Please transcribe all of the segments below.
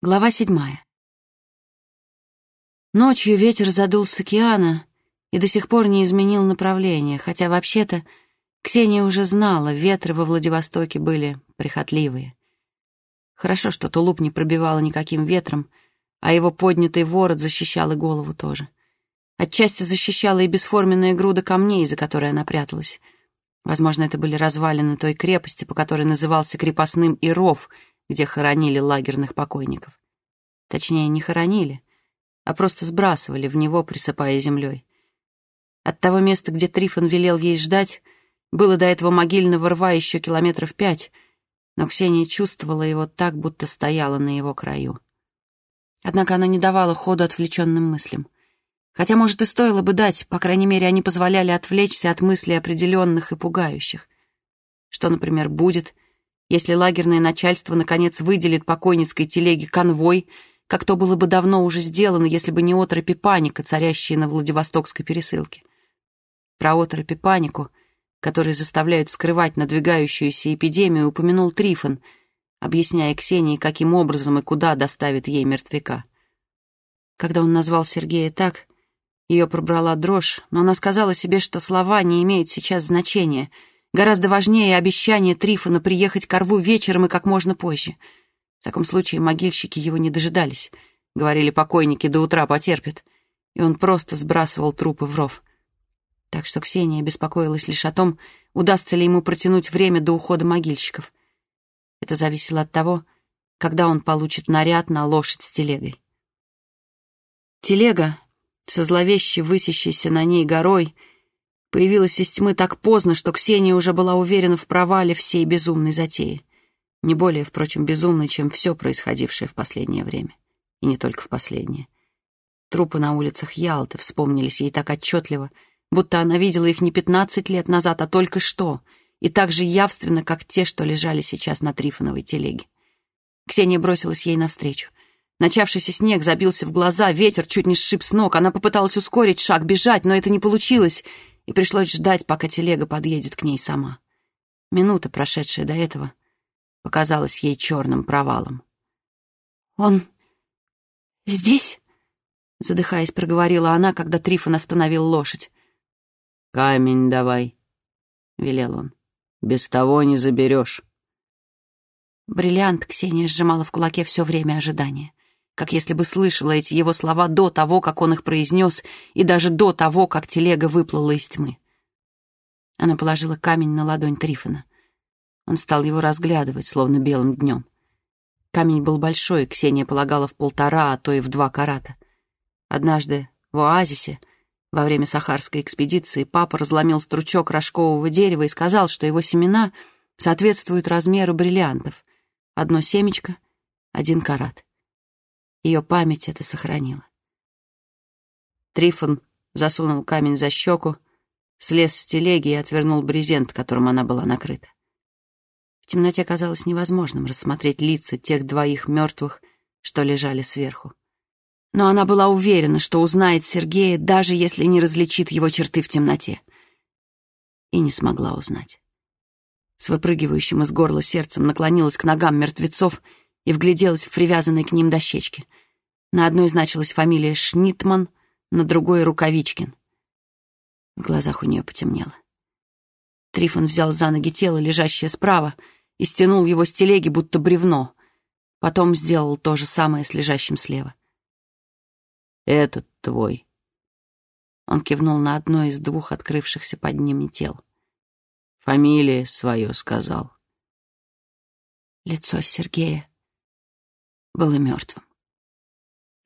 Глава седьмая. Ночью ветер задул с океана и до сих пор не изменил направление, хотя вообще-то Ксения уже знала, ветры во Владивостоке были прихотливые. Хорошо, что тулуп не пробивало никаким ветром, а его поднятый ворот защищал и голову тоже. Отчасти защищала и бесформенная груда камней, за которой она пряталась. Возможно, это были развалины той крепости, по которой назывался крепостным и ров — где хоронили лагерных покойников. Точнее, не хоронили, а просто сбрасывали в него, присыпая землей. От того места, где Трифон велел ей ждать, было до этого могильного рва еще километров пять, но Ксения чувствовала его так, будто стояла на его краю. Однако она не давала ходу отвлеченным мыслям. Хотя, может, и стоило бы дать, по крайней мере, они позволяли отвлечься от мыслей определенных и пугающих. Что, например, будет, если лагерное начальство наконец выделит покойницкой телеге конвой, как то было бы давно уже сделано, если бы не отропи паника, царящая на Владивостокской пересылке. Про отропи панику, которые заставляют скрывать надвигающуюся эпидемию, упомянул Трифон, объясняя Ксении, каким образом и куда доставит ей мертвяка. Когда он назвал Сергея так, ее пробрала дрожь, но она сказала себе, что слова не имеют сейчас значения — Гораздо важнее обещание Трифона приехать к Орву вечером и как можно позже. В таком случае могильщики его не дожидались. Говорили, покойники до утра потерпят. И он просто сбрасывал трупы в ров. Так что Ксения беспокоилась лишь о том, удастся ли ему протянуть время до ухода могильщиков. Это зависело от того, когда он получит наряд на лошадь с телегой. Телега, со зловеще высящейся на ней горой, — появилась из тьмы так поздно, что Ксения уже была уверена в провале всей безумной затеи. Не более, впрочем, безумной, чем все происходившее в последнее время. И не только в последнее. Трупы на улицах Ялты вспомнились ей так отчетливо, будто она видела их не пятнадцать лет назад, а только что, и так же явственно, как те, что лежали сейчас на Трифоновой телеге. Ксения бросилась ей навстречу. Начавшийся снег забился в глаза, ветер чуть не сшиб с ног. Она попыталась ускорить шаг, бежать, но это не получилось, и пришлось ждать, пока телега подъедет к ней сама. Минута, прошедшая до этого, показалась ей черным провалом. «Он здесь?» — задыхаясь, проговорила она, когда Трифон остановил лошадь. «Камень давай», — велел он. «Без того не заберешь». Бриллиант Ксения сжимала в кулаке все время ожидания как если бы слышала эти его слова до того, как он их произнес, и даже до того, как телега выплыла из тьмы. Она положила камень на ладонь Трифона. Он стал его разглядывать, словно белым днем. Камень был большой, Ксения полагала в полтора, а то и в два карата. Однажды в оазисе, во время сахарской экспедиции, папа разломил стручок рожкового дерева и сказал, что его семена соответствуют размеру бриллиантов. Одно семечко — один карат. Ее память это сохранила. Трифон засунул камень за щеку, слез с телеги и отвернул брезент, которым она была накрыта. В темноте казалось невозможным рассмотреть лица тех двоих мертвых, что лежали сверху. Но она была уверена, что узнает Сергея, даже если не различит его черты в темноте. И не смогла узнать. С выпрыгивающим из горла сердцем наклонилась к ногам мертвецов и вгляделась в привязанные к ним дощечки. На одной значилась фамилия Шнитман, на другой — Рукавичкин. В глазах у нее потемнело. Трифон взял за ноги тело, лежащее справа, и стянул его с телеги, будто бревно. Потом сделал то же самое с лежащим слева. «Этот твой». Он кивнул на одно из двух открывшихся под ними тел. «Фамилия свое сказал». Лицо Сергея было мертвым.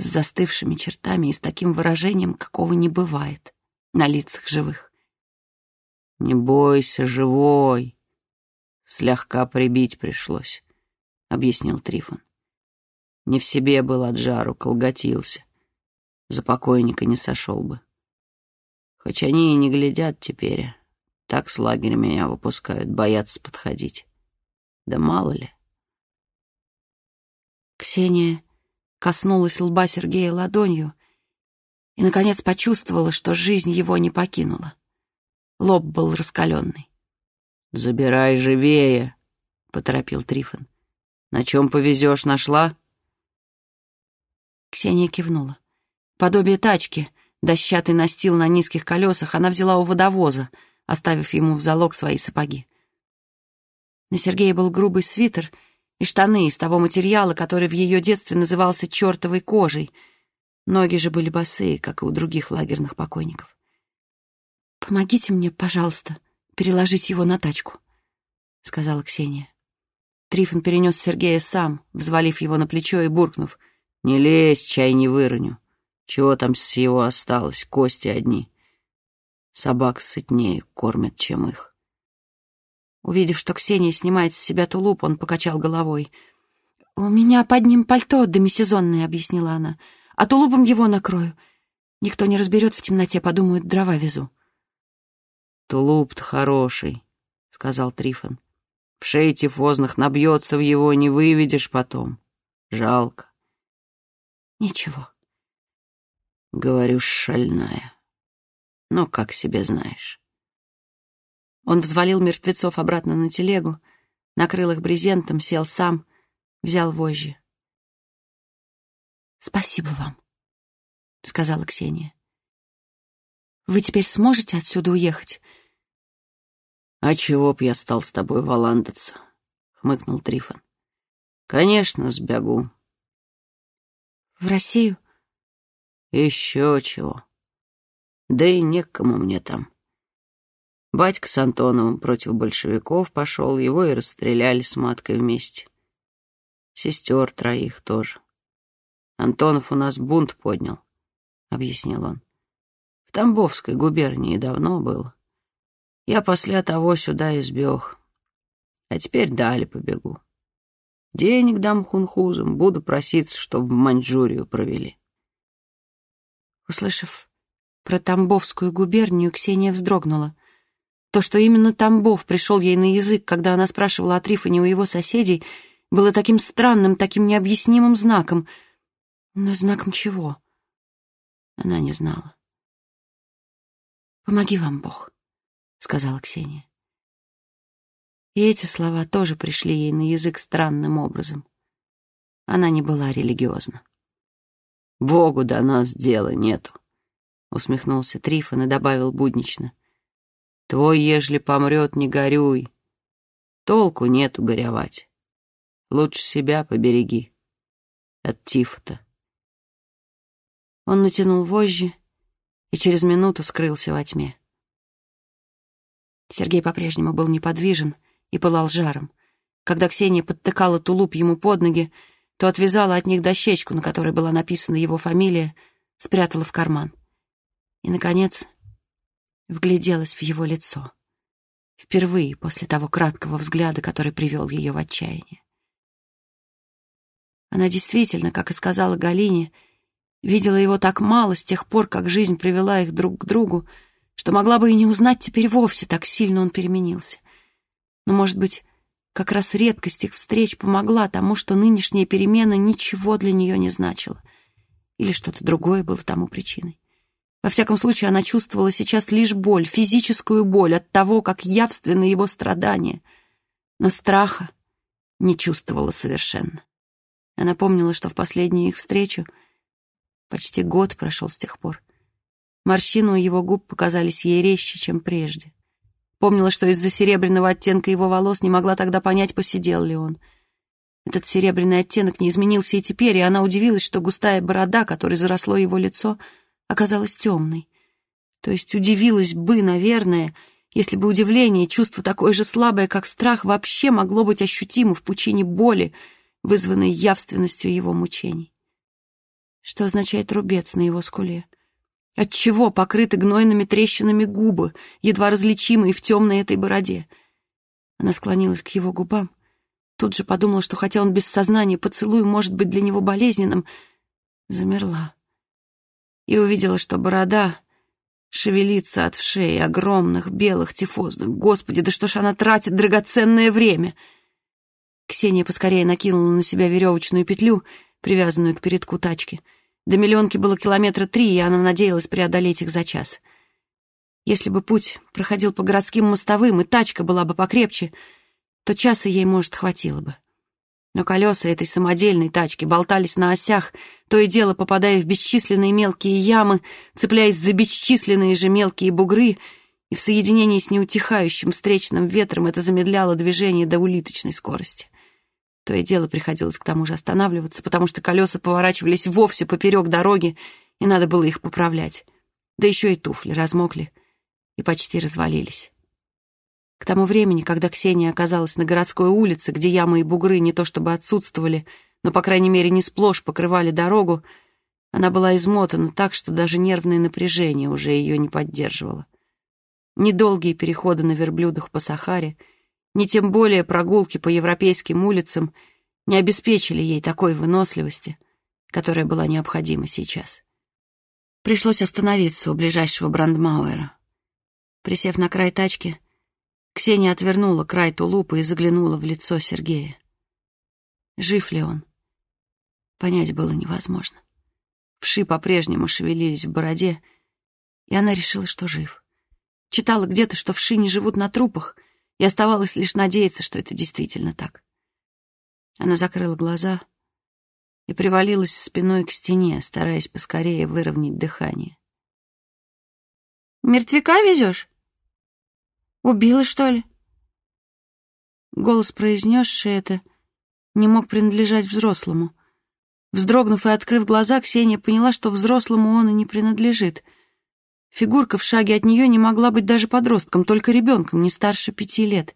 С застывшими чертами и с таким выражением, какого не бывает на лицах живых. «Не бойся, живой!» «Слегка прибить пришлось», — объяснил Трифон. «Не в себе был от жару, колготился. За покойника не сошел бы. Хоть они и не глядят теперь, а так с лагеря меня выпускают, боятся подходить. Да мало ли». Ксения коснулась лба Сергея ладонью и, наконец, почувствовала, что жизнь его не покинула. Лоб был раскаленный. «Забирай живее», — поторопил Трифон. «На чем повезешь, нашла?» Ксения кивнула. Подобие тачки, дощатый настил на низких колесах, она взяла у водовоза, оставив ему в залог свои сапоги. На Сергее был грубый свитер и штаны из того материала, который в ее детстве назывался чертовой кожей. Ноги же были босые, как и у других лагерных покойников. «Помогите мне, пожалуйста, переложить его на тачку», — сказала Ксения. Трифон перенес Сергея сам, взвалив его на плечо и буркнув. «Не лезь, чай не выроню. Чего там с его осталось? Кости одни. Собак сытнее кормят, чем их». Увидев, что Ксения снимает с себя тулуп, он покачал головой. «У меня под ним пальто демисезонное», — объяснила она. «А тулупом его накрою. Никто не разберет в темноте, подумают, дрова везу». «Тулуп-то хороший», — сказал Трифон. «В шее тифозных набьется в его, не выведешь потом. Жалко». «Ничего». Говорю, шальная. Но как себе знаешь. Он взвалил мертвецов обратно на телегу, накрыл их брезентом, сел сам, взял вожжи. «Спасибо вам», — сказала Ксения. «Вы теперь сможете отсюда уехать?» «А чего б я стал с тобой валандаться?» — хмыкнул Трифон. «Конечно, сбегу». «В Россию?» «Еще чего. Да и некому мне там. Батька с Антоновым против большевиков пошел, его и расстреляли с маткой вместе. Сестер троих тоже. Антонов у нас бунт поднял», — объяснил он. «В Тамбовской губернии давно было. Я после того сюда избег. А теперь далее побегу. Денег дам хунхузам, буду проситься, чтоб в Маньчжурию провели. Услышав про Тамбовскую губернию, Ксения вздрогнула. То, что именно Тамбов пришел ей на язык, когда она спрашивала о Трифоне у его соседей, было таким странным, таким необъяснимым знаком. Но знаком чего? Она не знала. «Помоги вам, Бог», — сказала Ксения. И эти слова тоже пришли ей на язык странным образом. Она не была религиозна. «Богу до нас дела нету», — усмехнулся Трифон и добавил буднично. «Твой, ежели помрет, не горюй. Толку нету горевать. Лучше себя побереги. От тифа-то». Он натянул вожжи и через минуту скрылся во тьме. Сергей по-прежнему был неподвижен и пылал жаром. Когда Ксения подтыкала тулуп ему под ноги, то отвязала от них дощечку, на которой была написана его фамилия, спрятала в карман. И, наконец, вгляделась в его лицо. Впервые после того краткого взгляда, который привел ее в отчаяние. Она действительно, как и сказала Галине, видела его так мало с тех пор, как жизнь привела их друг к другу, что могла бы и не узнать теперь вовсе, так сильно он переменился. Но, может быть, как раз редкость их встреч помогла тому, что нынешняя перемена ничего для нее не значила. Или что-то другое было тому причиной. Во всяком случае, она чувствовала сейчас лишь боль, физическую боль от того, как явственны его страдания. Но страха не чувствовала совершенно. Она помнила, что в последнюю их встречу почти год прошел с тех пор. Морщины у его губ показались ей резче, чем прежде. Помнила, что из-за серебряного оттенка его волос не могла тогда понять, посидел ли он. Этот серебряный оттенок не изменился и теперь, и она удивилась, что густая борода, которой заросло его лицо, оказалась темной. То есть удивилась бы, наверное, если бы удивление, чувство такое же слабое, как страх, вообще могло быть ощутимо в пучине боли, вызванной явственностью его мучений. Что означает рубец на его скуле? — Отчего покрыты гнойными трещинами губы, едва различимые в темной этой бороде? Она склонилась к его губам. Тут же подумала, что хотя он без сознания, поцелуй может быть для него болезненным, замерла. И увидела, что борода шевелится от шеи огромных белых тифозных. Господи, да что ж она тратит драгоценное время! Ксения поскорее накинула на себя веревочную петлю, привязанную к передку тачки — до миллионки было километра три, и она надеялась преодолеть их за час. Если бы путь проходил по городским мостовым, и тачка была бы покрепче, то часа ей, может, хватило бы. Но колеса этой самодельной тачки болтались на осях, то и дело попадая в бесчисленные мелкие ямы, цепляясь за бесчисленные же мелкие бугры, и в соединении с неутихающим встречным ветром это замедляло движение до улиточной скорости. То и дело приходилось к тому же останавливаться, потому что колеса поворачивались вовсе поперек дороги, и надо было их поправлять. Да еще и туфли размокли и почти развалились. К тому времени, когда Ксения оказалась на городской улице, где ямы и бугры не то чтобы отсутствовали, но, по крайней мере, не сплошь покрывали дорогу, она была измотана так, что даже нервное напряжение уже ее не поддерживало. Недолгие переходы на верблюдах по Сахаре, ни тем более прогулки по европейским улицам не обеспечили ей такой выносливости, которая была необходима сейчас. Пришлось остановиться у ближайшего брандмауэра. Присев на край тачки, Ксения отвернула край тулупа и заглянула в лицо Сергея. Жив ли он? Понять было невозможно. Вши по-прежнему шевелились в бороде, и она решила, что жив. Читала где-то, что вши не живут на трупах, и оставалось лишь надеяться, что это действительно так. Она закрыла глаза и привалилась спиной к стене, стараясь поскорее выровнять дыхание. «Мертвяка везешь?» Убила, что ли?» Голос, произнесший это, не мог принадлежать взрослому. Вздрогнув и открыв глаза, Ксения поняла, что взрослому он и не принадлежит. Фигурка в шаге от нее не могла быть даже подростком, только ребенком, не старше пяти лет.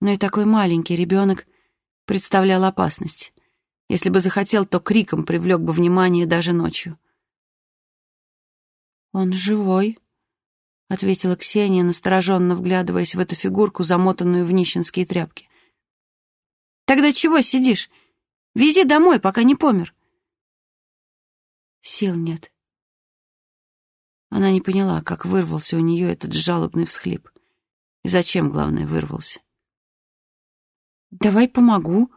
Но и такой маленький ребенок представлял опасность. Если бы захотел, то криком привлек бы внимание даже ночью. «Он живой», — ответила Ксения, настороженно вглядываясь в эту фигурку, замотанную в нищенские тряпки. «Тогда чего сидишь? Вези домой, пока не помер». Сил нет. Она не поняла, как вырвался у нее этот жалобный всхлип. И зачем, главное, вырвался. «Давай помогу»,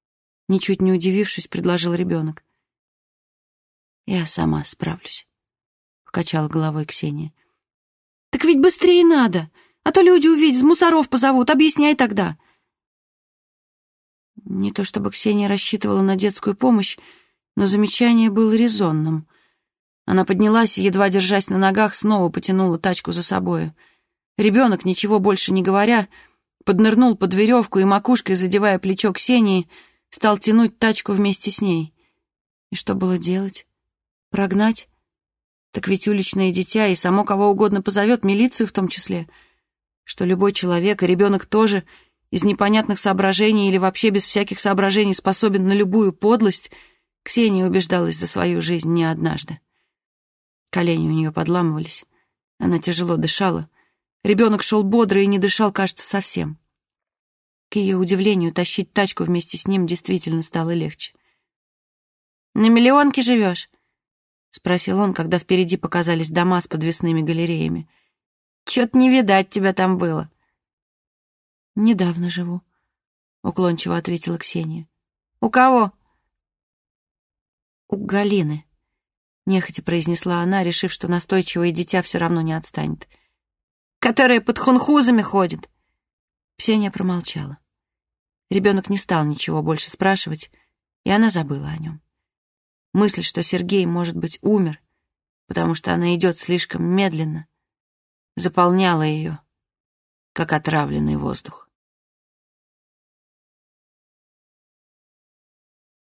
— ничуть не удивившись, предложил ребенок. «Я сама справлюсь», — покачала головой Ксения. «Так ведь быстрее надо, а то люди увидят, мусоров позовут, объясняй тогда». Не то чтобы Ксения рассчитывала на детскую помощь, но замечание было резонным. Она поднялась и, едва держась на ногах, снова потянула тачку за собою. Ребенок, ничего больше не говоря, поднырнул под веревку и макушкой, задевая плечо Ксении, стал тянуть тачку вместе с ней. И что было делать? Прогнать? Так ведь уличное дитя и само кого угодно позовет, милицию в том числе. Что любой человек, и ребенок тоже, из непонятных соображений или вообще без всяких соображений способен на любую подлость, Ксения убеждалась за свою жизнь не однажды. Колени у нее подламывались, она тяжело дышала. Ребенок шел бодро и не дышал, кажется, совсем. К ее удивлению, тащить тачку вместе с ним действительно стало легче. «На миллионке живешь?» — спросил он, когда впереди показались дома с подвесными галереями. «Чё-то не видать тебя там было». «Недавно живу», — уклончиво ответила Ксения. «У кого?» «У Галины», — нехотя произнесла она, решив, что настойчивое дитя все равно не отстанет. «Которая под хунхузами ходит». Ксения промолчала. Ребенок не стал ничего больше спрашивать, и она забыла о нем. Мысль, что Сергей, может быть, умер, потому что она идет слишком медленно, заполняла ее, как отравленный воздух.